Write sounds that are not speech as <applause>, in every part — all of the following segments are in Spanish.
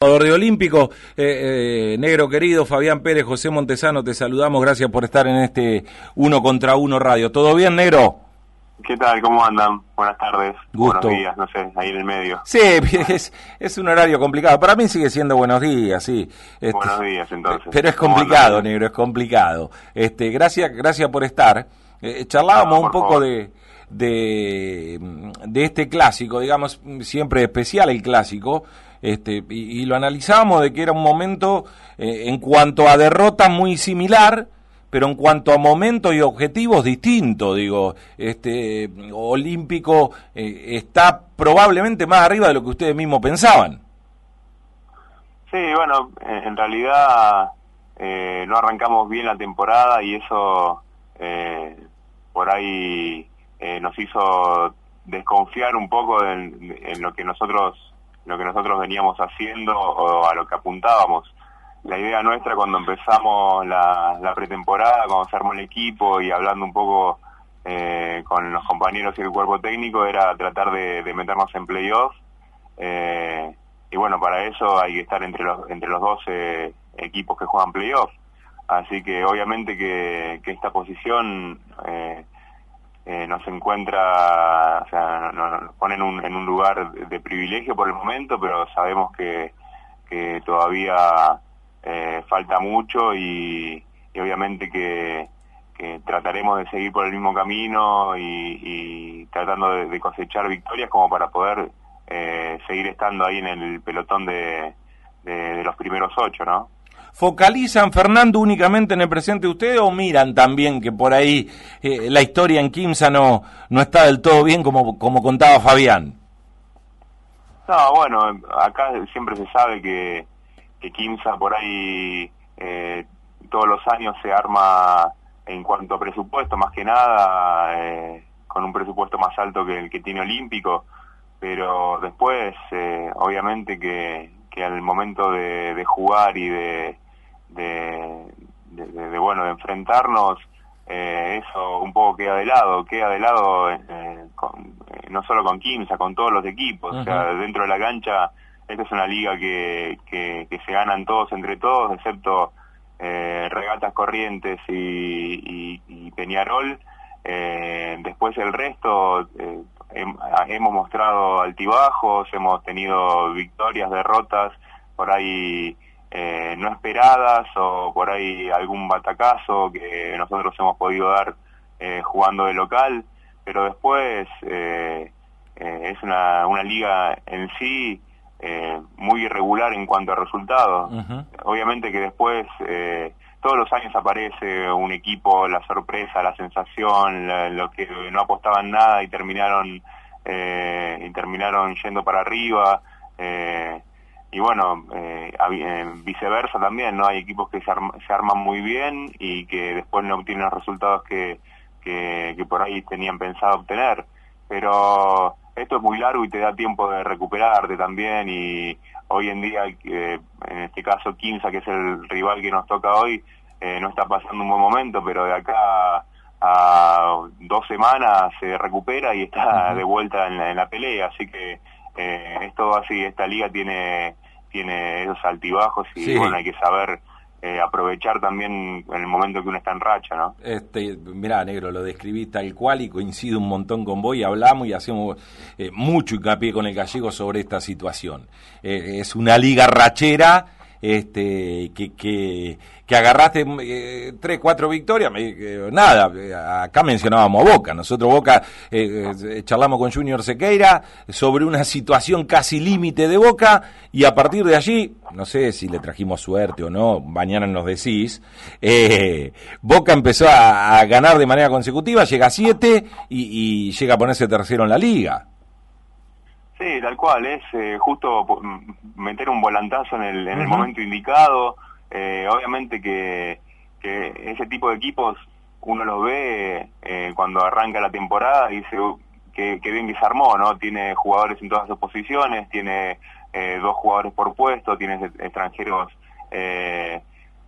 de Olímpico, eh, eh, negro querido, Fabián Pérez, José Montesano, te saludamos, gracias por estar en este uno contra uno radio. ¿Todo bien, negro? ¿Qué tal? ¿Cómo andan? Buenas tardes. Gusto. Buenos días, no sé, ahí en el medio. Sí, <laughs> es, es un horario complicado. Para mí sigue siendo buenos días, sí. Este, buenos días, entonces. Pero es complicado, negro, es complicado. Este, gracias, gracias por estar. Eh, charlábamos un poco de, de, de este clásico, digamos, siempre especial el clásico. Este, y, lo analizábamos de que era un momento eh, en cuanto a derrota muy similar, pero en cuanto a momentos y objetivos distintos, digo, este Olímpico eh, está probablemente más arriba de lo que ustedes mismos pensaban. Sí, bueno, en realidad eh, no arrancamos bien la temporada y eso por ahí nos hizo desconfiar un poco en lo que nosotros lo que nosotros veníamos haciendo o a lo que apuntábamos. La idea nuestra cuando empezamos la, pretemporada, cuando se el equipo y hablando un poco eh, con los compañeros y el cuerpo técnico, era tratar de, meternos en playoffs. Eh, y bueno, para eso hay que estar entre los, entre los 12 equipos que juegan playoffs. Así que obviamente que, que esta posición eh, eh, nos encuentra, o sea, nos, pone en un, en un lugar de privilegio por el momento, pero sabemos que, que todavía eh, falta mucho y, obviamente que, trataremos de seguir por el mismo camino y, tratando de, cosechar victorias como para poder eh, seguir estando ahí en el pelotón de, de los primeros ocho, ¿no? ¿Focalizan, Fernando, únicamente en el presente de ustedes o miran también que por ahí eh, la historia en Quimsa no, no está del todo bien como, como contaba Fabián? No, bueno, acá siempre se sabe que, que Quimsa por ahí eh, todos los años se arma en cuanto a presupuesto, más que nada, eh, con un presupuesto más alto que el que tiene Olímpico, pero después, obviamente que, que al momento de, jugar y de, de, bueno de enfrentarnos eh, eso un poco queda de lado queda de lado eh, eh, no solo con Kimsa con todos los equipos o sea dentro de la cancha esta es una liga que, que, se ganan todos entre todos excepto regatas corrientes y, y Peñarol después el resto hemos mostrado altibajos, hemos tenido victorias, derrotas, por ahí eh, no esperadas o por ahí algún batacazo que nosotros hemos podido dar eh, jugando de local, pero después eh, es una, una liga en sí muy irregular en cuanto a resultados. Obviamente que después todos los años aparece un equipo, la sorpresa, la sensación, lo que no apostaban nada y terminaron eh, y terminaron yendo para arriba. Eh, y bueno, eh, viceversa también, ¿no? Hay equipos que se, se, arman muy bien y que después no obtienen los resultados que, que, que por ahí tenían pensado obtener. Pero esto es muy largo y te da tiempo de recuperarte también y hoy en día, eh, en este caso Quinza, que es el rival que nos toca hoy, eh, no está pasando un buen momento, pero de acá a dos semanas se recupera y está de vuelta en la, pelea, así que eh, es todo así, esta liga tiene, tiene esos altibajos y bueno, hay que saber eh, aprovechar también en el momento que uno está en racha, ¿no? Este, mirá, negro, lo describí tal cual y coincido un montón con vos y hablamos y hacemos eh, mucho hincapié con el gallego sobre esta situación. Eh, es una liga rachera este, que, que, que agarraste eh, tres, cuatro victorias, eh, nada, acá mencionábamos a Boca, nosotros Boca eh, charlamos con Junior Sequeira sobre una situación casi límite de Boca y a partir de allí, no sé si le trajimos suerte o no, mañana nos decís, Boca empezó a, ganar de manera consecutiva, llega a siete y llega a ponerse tercero en la liga. Sí, tal cual, es eh, justo meter un volantazo en el, en el momento indicado. Eh, obviamente que, que ese tipo de equipos uno los ve eh, cuando arranca la temporada y dice uh, que, que, bien que se armó, ¿no? Tiene jugadores en todas sus posiciones, tiene dos jugadores por puesto, tiene extranjeros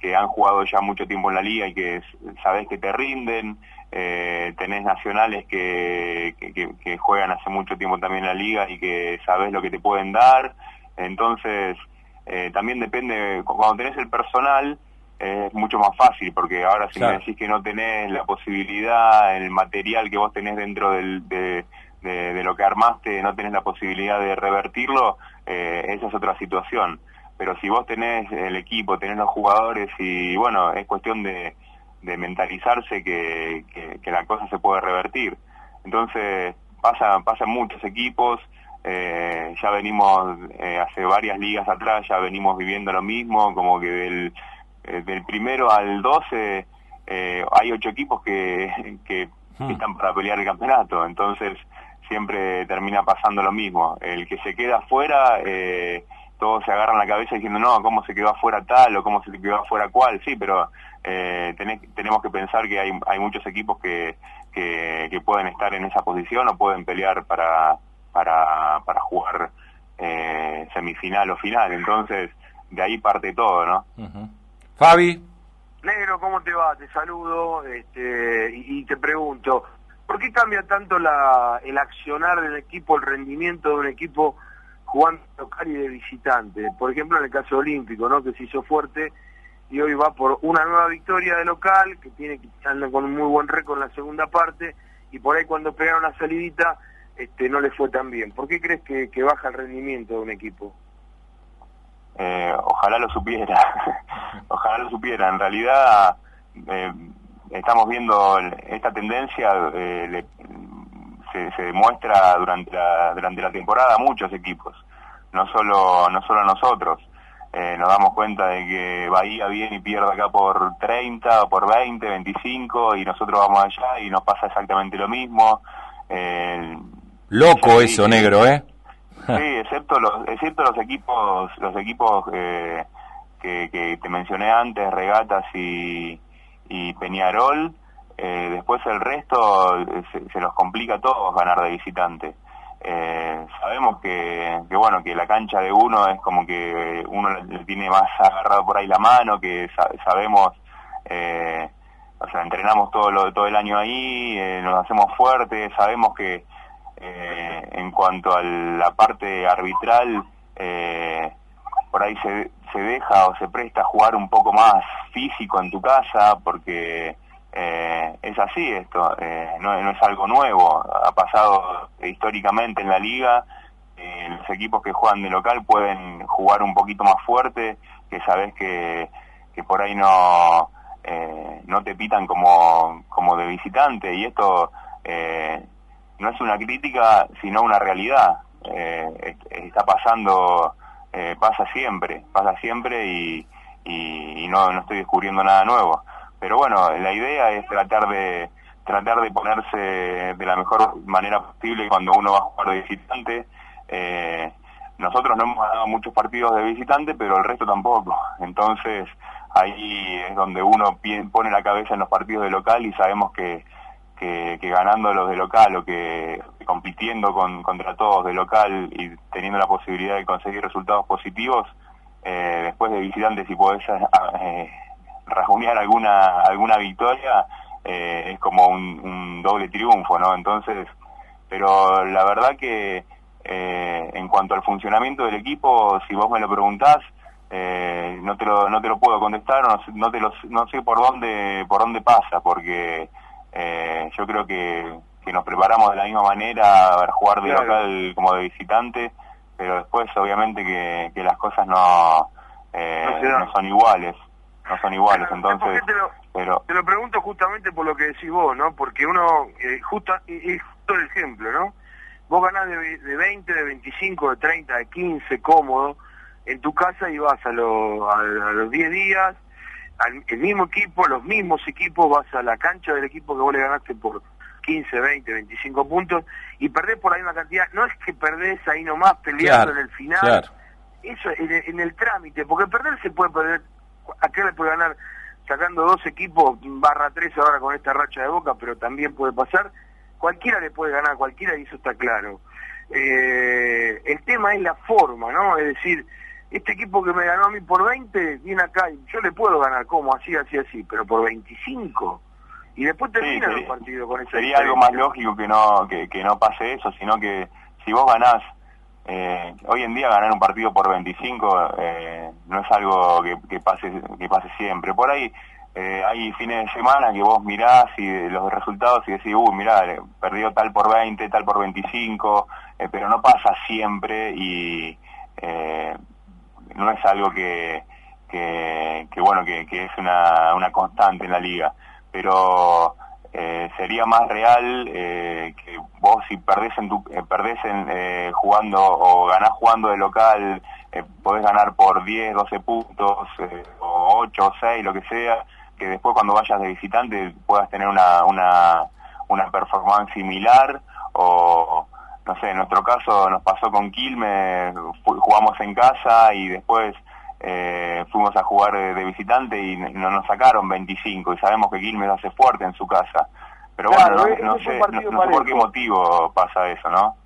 que han jugado ya mucho tiempo en la liga y que sabes que te rinden eh, tenés nacionales que, que, juegan hace mucho tiempo también en la liga y que sabés lo que te pueden dar. Entonces, eh, también depende, cuando tenés el personal es mucho más fácil, porque ahora si me decís que no tenés la posibilidad, el material que vos tenés dentro del, de, de, lo que armaste, no tenés la posibilidad de revertirlo, eh, esa es otra situación. Pero si vos tenés el equipo, tenés los jugadores y bueno, es cuestión de, de mentalizarse que, que, la cosa se puede revertir. Entonces, pasa, pasa en muchos equipos, eh, ya venimos eh, hace varias ligas atrás, ya venimos viviendo lo mismo, como que del, eh, del primero al 12 hay ocho equipos que, <laughs> que, hmm. están para pelear el campeonato, entonces siempre termina pasando lo mismo. El que se queda afuera, todos se agarran la cabeza diciendo, no, ¿cómo se quedó afuera tal o cómo se quedó afuera cual? Sí, pero tenemos que pensar que hay, hay muchos equipos que, que, que pueden estar en esa posición o pueden pelear para para, para jugar eh, semifinal o final. Entonces, de ahí parte todo, ¿no? Fabi. Negro, ¿cómo te va? Te saludo este, y, te pregunto, ¿por qué cambia tanto la, el accionar del equipo, el rendimiento de un equipo jugando local y de visitante? Por ejemplo, en el caso olímpico, ¿no? Que se hizo fuerte y hoy va por una nueva victoria de local, que tiene que anda con un muy buen récord en la segunda parte, y por ahí cuando pegaron la salidita este, no le fue tan bien. ¿Por qué crees que, baja el rendimiento de un equipo? Eh, ojalá lo supiera, <laughs> ojalá lo supiera. En realidad eh, estamos viendo esta tendencia, eh, se, demuestra durante la, durante la temporada a muchos equipos, no solo, no solo nosotros. nos damos cuenta de que Bahía viene y pierde acá por 30, por 20, 25 y nosotros vamos allá y nos pasa exactamente lo mismo. Loco eso, negro, ¿eh? Sí, excepto los, excepto los equipos, los equipos eh, que, que, te mencioné antes, Regatas y, y Peñarol. Eh, después el resto eh, se, los complica a todos ganar de visitante. sabemos que, que, bueno que la cancha de uno es como que uno le tiene más agarrado por ahí la mano, que sabemos, o sea, entrenamos todo lo, todo el año ahí, nos hacemos fuertes, sabemos que eh, en cuanto a la parte arbitral, eh, por ahí se, se deja o se presta a jugar un poco más físico en tu casa, porque eh, es así esto, no, no, es algo nuevo, ha pasado históricamente en la liga, los equipos que juegan de local pueden jugar un poquito más fuerte, que sabes que, que por ahí no, no te pitan como, como de visitante, y esto no es una crítica, sino una realidad. Eh, está pasando, eh, pasa siempre, pasa siempre y, y, no, no estoy descubriendo nada nuevo. Pero bueno, la idea es tratar de tratar de ponerse de la mejor manera posible cuando uno va a jugar de visitante. Eh, nosotros no hemos ganado muchos partidos de visitante, pero el resto tampoco. Entonces ahí es donde uno pone la cabeza en los partidos de local y sabemos que que, ganando los de local o que compitiendo con, contra todos de local y teniendo la posibilidad de conseguir resultados positivos, eh, después de visitantes si podés eh, rajunear alguna, alguna victoria, eh, es como un, doble triunfo, ¿no? Entonces, pero la verdad que eh, en cuanto al funcionamiento del equipo, si vos me lo preguntás, no te lo no te lo puedo contestar no, no te lo, no sé por dónde por dónde pasa porque eh, yo creo que, que, nos preparamos de la misma manera a jugar de local como de visitante, pero después obviamente que, que las cosas no, eh, no, son iguales, no son iguales, entonces... Te lo, pero... te lo pregunto justamente por lo que decís vos, ¿no? Porque uno, eh, justo, es justo el ejemplo, ¿no? Vos ganás de, de 20, de 25, de 30, de 15, cómodo, en tu casa y vas a, a los 10 días el mismo equipo, los mismos equipos, vas a la cancha del equipo que vos le ganaste por 15, 20, 25 puntos y perdés por ahí una cantidad. No es que perdés ahí nomás peleando en el final. Eso en, el trámite, porque perder se puede perder. ¿A qué le puede ganar sacando dos equipos barra tres ahora con esta racha de boca? Pero también puede pasar. Cualquiera le puede ganar, cualquiera y eso está claro. Eh, el tema es la forma, ¿no? Es decir, este equipo que me ganó a mí por 20 viene acá y yo le puedo ganar como así, así, así, pero por 25 y después termina el partido con ese sería algo más lógico que no que, que, no pase eso sino que si vos ganás eh, hoy en día ganar un partido por 25 eh, no es algo que, pase que pase siempre. Por ahí eh, hay fines de semana que vos mirás y los resultados y decís, uy, mirá, perdió tal por 20, tal por 25, pero no pasa siempre y no es algo que, que, bueno, que, que es una, una constante en la liga. Pero eh, sería más real eh, que vos si perdés en tu, eh, perdés en, eh, jugando o ganás jugando de local podés ganar por 10, 12 puntos o 8 o 6, lo que sea, que después cuando vayas de visitante puedas tener una, una, una performance similar o no sé, en nuestro caso nos pasó con Quilmes, jugamos en casa y después eh, fuimos a jugar de, visitante y no nos sacaron 25 y sabemos que Quilmes hace fuerte en su casa. Pero bueno, no, sé, por qué motivo pasa eso, ¿no?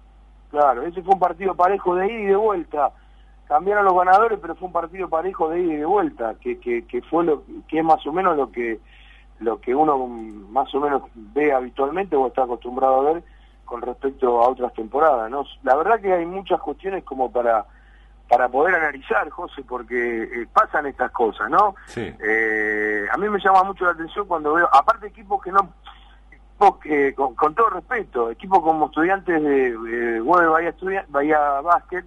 Claro, ese fue un partido parejo de ida y de vuelta. Cambiaron los ganadores, pero fue un partido parejo de ida y de vuelta, que, que, que fue lo que es más o menos lo que lo que uno más o menos ve habitualmente o está acostumbrado a ver con respecto a otras temporadas, ¿no? La verdad que hay muchas cuestiones como para para poder analizar, José, porque eh, pasan estas cosas, ¿no? Sí. Eh, a mí me llama mucho la atención cuando veo, aparte equipos que no, con, todo respeto, equipos como estudiantes de eh, Bahía, Bahía Básquet,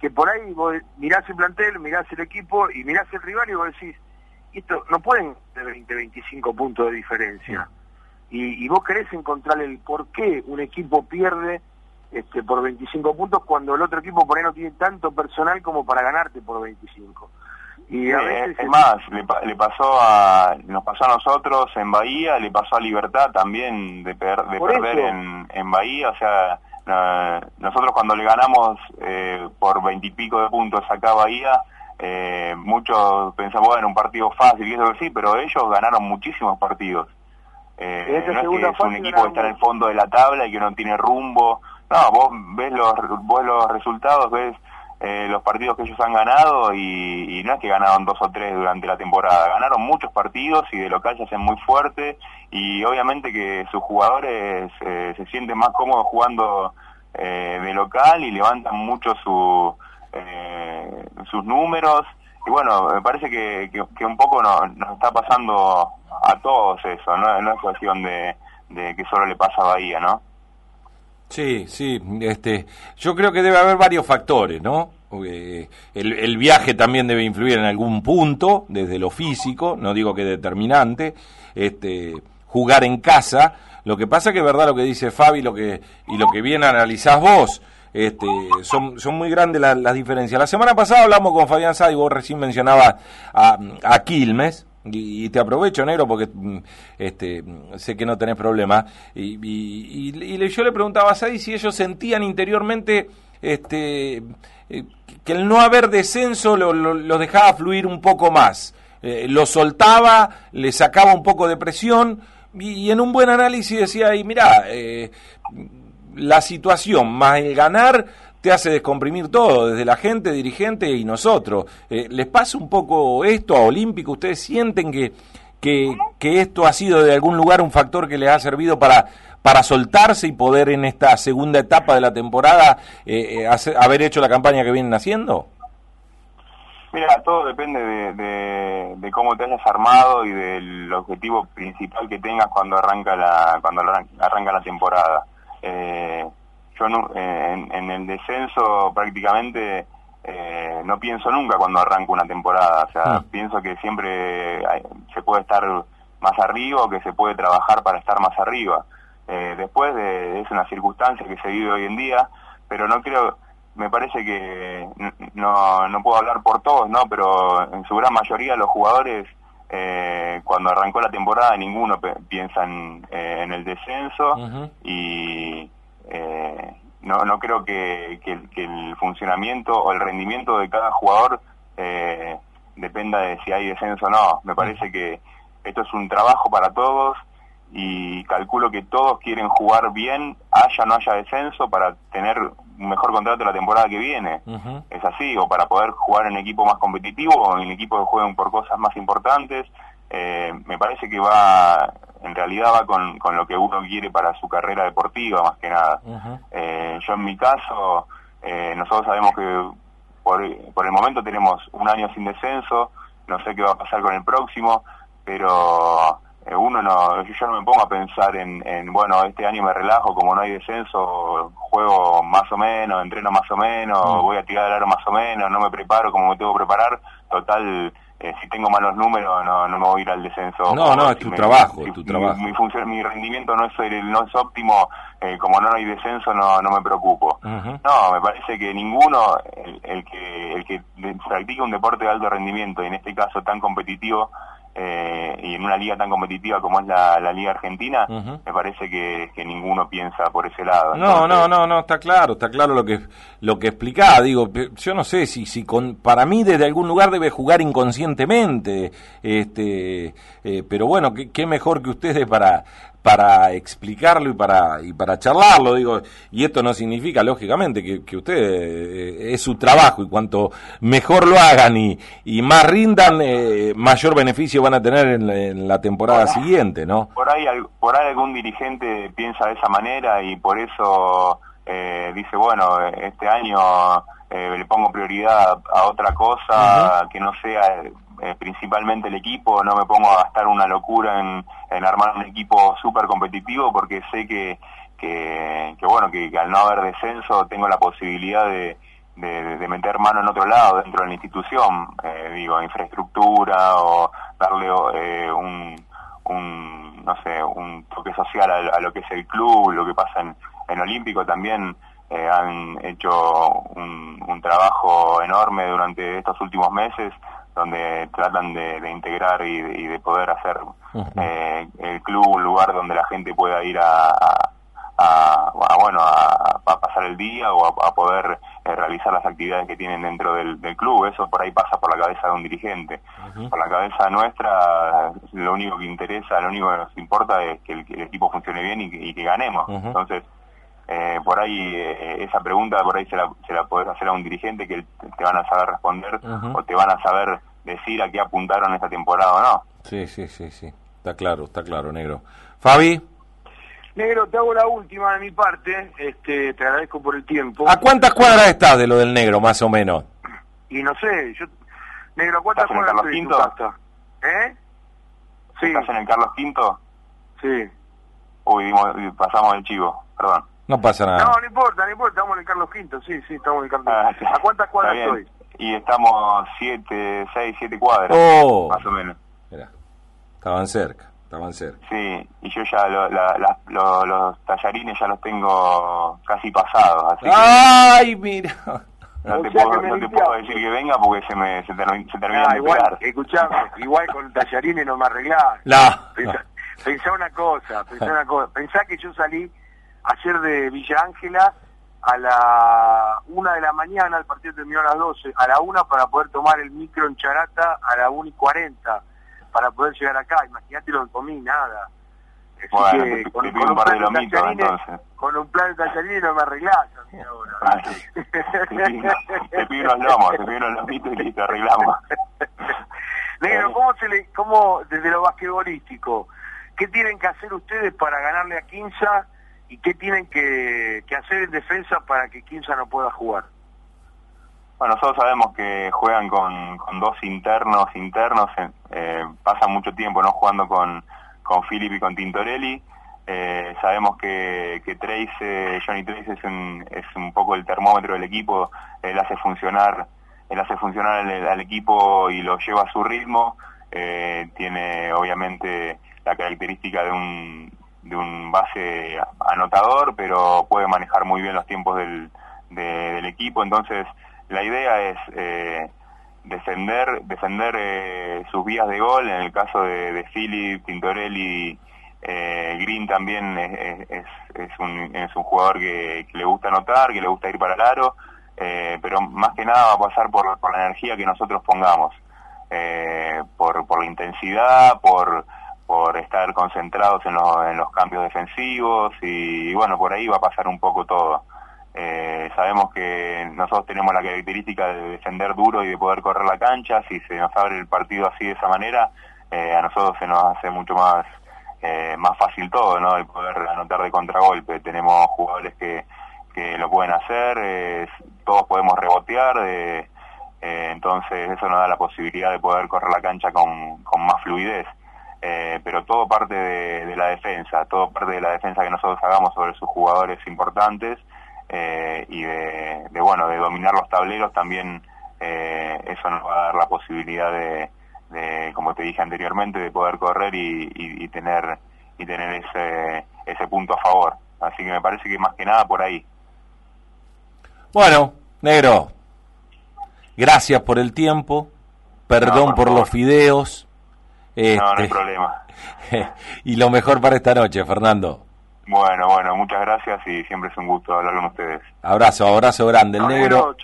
que por ahí vos mirás el plantel, mirás el equipo y mirás el rival y vos decís, esto no pueden de 20, 25 puntos de diferencia. Y, y vos querés encontrar el por qué un equipo pierde este, por 25 puntos cuando el otro equipo por ahí no tiene tanto personal como para ganarte por 25. Y a veces es más, le, pasó a, nos pasó a nosotros en Bahía, le pasó a Libertad también de, de perder en, en Bahía, o sea, nosotros cuando le ganamos eh, por veintipico de puntos acá a Bahía, eh, muchos pensamos, bueno, un partido fácil y eso que sí, pero ellos ganaron muchísimos partidos. Eh, no es que es un equipo que está en el fondo de la tabla y que no tiene rumbo, no, vos ves los, vos los resultados, ves eh, los partidos que ellos han ganado y, no es que ganaron dos o tres durante la temporada, ganaron muchos partidos y de local se hacen muy fuerte y obviamente que sus jugadores eh, se sienten más cómodos jugando eh, de local y levantan mucho su, sus números. Y bueno, me parece que, que, un poco nos, está pasando a todos eso, no, no es cuestión de, de que solo le pasa a Bahía, ¿no? Sí, sí, este, yo creo que debe haber varios factores, ¿no? el, el, viaje también debe influir en algún punto, desde lo físico, no digo que determinante, este, jugar en casa, lo que pasa que es verdad lo que dice Fabi lo que, y lo que bien analizás vos, este, son, son muy grandes las diferencias. La semana pasada hablamos con Fabián Sá y vos recién mencionabas a, a Quilmes, y, te aprovecho, negro, porque mm, este, sé que no tenés problema. Y, y, yo le preguntaba a Sadi si ellos sentían interiormente este, eh, que el no haber descenso los lo, dejaba fluir un poco más. Eh, lo soltaba, le sacaba un poco de presión y, en un buen análisis decía, y mira, eh, la situación más el ganar te hace descomprimir todo, desde la gente, dirigente y nosotros. Eh, ¿Les pasa un poco esto a Olímpico? ¿Ustedes sienten que, que, esto ha sido de algún lugar un factor que les ha servido para, para soltarse y poder en esta segunda etapa de la temporada eh, eh, haber hecho la campaña que vienen haciendo? Mira, todo depende de, de, cómo te hayas armado y del objetivo principal que tengas cuando arranca la cuando arranca la temporada. Eh, yo en, en, el descenso prácticamente eh, no pienso nunca cuando arranco una temporada, o sea, ah. pienso que siempre se puede estar más arriba o que se puede trabajar para estar más arriba. Eh, después de, es una circunstancia que se vive hoy en día, pero no creo, me parece que no, no puedo hablar por todos, ¿no? Pero en su gran mayoría los jugadores eh, cuando arrancó la temporada ninguno piensa en, en el descenso y eh, no, no creo que, que, el funcionamiento o el rendimiento de cada jugador eh, dependa de si hay descenso o no. Me parece que esto es un trabajo para todos y calculo que todos quieren jugar bien, haya o no haya descenso, para tener un mejor contrato la temporada que viene. Es así, o para poder jugar en equipo más competitivo o en equipos que jueguen por cosas más importantes. Eh, me parece que va en realidad va con, con lo que uno quiere para su carrera deportiva más que nada. Eh, yo en mi caso nosotros sabemos que por, por el momento tenemos un año sin descenso, no sé qué va a pasar con el próximo, pero eh, uno no, yo no me pongo a pensar en, bueno, este año me relajo, como no hay descenso, juego más o menos, entreno más o menos, mm. voy a tirar el aro más o menos, no me preparo como me tengo que preparar, total, eh, si tengo malos números no, no me voy a ir al descenso. No, no, es tu trabajo, tu trabajo. Mi, función, mi rendimiento no es, no es óptimo, eh, como no hay descenso no, no me preocupo. No, me parece que ninguno, el, que, el que practica un deporte de alto rendimiento, y en este caso tan competitivo, eh, y en una liga tan competitiva como es la, Liga Argentina, me parece que, ninguno piensa por ese lado. No, no, no, no, está claro, está claro lo que lo que explicaba. Digo, yo no sé si, si con, para mí desde algún lugar debe jugar inconscientemente, este, eh, pero bueno, qué mejor que ustedes para para explicarlo y para y para charlarlo digo y esto no significa lógicamente que, que usted eh, es su trabajo y cuanto mejor lo hagan y, y más rindan eh, mayor beneficio van a tener en la, temporada siguiente no por ahí por ahí algún dirigente piensa de esa manera y por eso eh, dice bueno este año le pongo prioridad a, otra cosa que no sea eh, principalmente el equipo, no me pongo a gastar una locura en, armar un equipo súper competitivo porque sé que, que, bueno, que, al no haber descenso tengo la posibilidad de, de, meter mano en otro lado dentro de la institución, eh, digo, infraestructura o darle eh, un, un, no sé, un toque social a, lo que es el club, lo que pasa en, en Olímpico también. han hecho un trabajo enorme durante estos últimos meses donde tratan de, integrar y de, poder hacer eh, el club un lugar donde la gente pueda ir a, a, bueno a, pasar el día o a, poder eh, realizar las actividades que tienen dentro del, club. Eso por ahí pasa por la cabeza de un dirigente. Por la cabeza nuestra lo único que interesa lo único que nos importa es que el, equipo funcione bien y que, ganemos. Entonces eh, por ahí eh, esa pregunta por ahí se la, se la podés hacer a un dirigente que te van a saber responder o te van a saber decir a qué apuntaron esta temporada o no. Sí, sí, sí, sí. Está claro, está claro, negro. Fabi. Negro, te hago la última de mi parte. Este, te agradezco por el tiempo. ¿A cuántas cuadras estás de lo del negro, más o menos? Y no sé, yo... Negro, ¿a cuántas cuadras estás en Carlos ¿Eh? Sí. ¿Estás en el Carlos V? Sí. Uy, pasamos el chivo, perdón. No pasa nada. No, no importa, no importa, estamos en el Carlos V, sí, sí, estamos en el Carlos V. Ah, ¿A cuántas cuadras estoy? Y estamos 7, 6, 7 cuadras, oh. más o menos. Mira, estaban cerca, estaban cerca. Sí, y yo ya los tallarines ya los tengo casi pasados. Así ¡Ay, mira! No, te, puedo, no te puedo, decir que venga porque se me se, termina ah, igual, Escuchame, igual con tallarines no me arreglás. No. Pensá, una cosa, pensá una cosa. Pensá que yo salí ayer de Villa Ángela a la una de la mañana, el partido terminó a las 12, a la una para poder tomar el micro en Charata a la 1 y 40 para poder llegar acá. Imagínate lo que comí, nada. Bueno, que, con, con, un plan de tallarines, con un plan de no me arreglás a mí ahora. <laughs> te, pido unos lomos, te pido unos lomitos y te arreglamos. <laughs> Negro, ¿cómo, se le, ¿cómo desde lo basquetbolístico, qué tienen que hacer ustedes para ganarle a Quinza y qué tienen que, hacer en defensa para que Quinza no pueda jugar. Bueno, nosotros sabemos que juegan con, dos internos internos, eh, eh, pasan mucho tiempo no jugando con, con Philip y con Tintorelli. Eh, sabemos que, que Trace, Johnny Trace es un, es un poco el termómetro del equipo, él hace funcionar, él hace funcionar al, equipo y lo lleva a su ritmo. tiene obviamente la característica de un, de un base anotador, pero puede manejar muy bien los tiempos del, del equipo. Entonces, la idea es eh, defender, defender eh, sus vías de gol. En el caso de, Philip, Tintorelli, eh, Green también es, es, un, es un jugador que, le gusta anotar, que le gusta ir para el aro, eh, pero más que nada va a pasar por, por la energía que nosotros pongamos, por, por la intensidad, por por estar concentrados en, en los cambios defensivos y, bueno, por ahí va a pasar un poco todo. Eh, sabemos que nosotros tenemos la característica de defender duro y de poder correr la cancha, si se nos abre el partido así de esa manera, eh, a nosotros se nos hace mucho más eh, más fácil todo, ¿no? El poder anotar de contragolpe. Tenemos jugadores que, que lo pueden hacer, todos podemos rebotear, eh, entonces eso nos da la posibilidad de poder correr la cancha con, con más fluidez. Eh, pero todo parte de, la defensa, todo parte de la defensa que nosotros hagamos sobre sus jugadores importantes eh, y de, bueno de dominar los tableros también eh, eso nos va a dar la posibilidad de, como te dije anteriormente de poder correr y, tener y tener ese ese punto a favor. Así que me parece que más que nada por ahí. Bueno negro gracias por el tiempo perdón por los fideos no, no hay este, problema. <laughs> y lo mejor para esta noche, Fernando. Bueno, bueno, muchas gracias y siempre es un gusto hablar con ustedes. Abrazo, abrazo grande. El negro,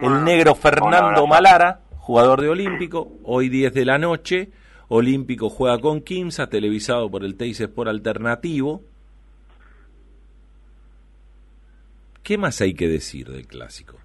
el negro Fernando Malara, jugador de Olímpico, hoy 10 de la noche. Olímpico juega con Kimsa, televisado por el Teis Sport Alternativo. ¿Qué más hay que decir del clásico?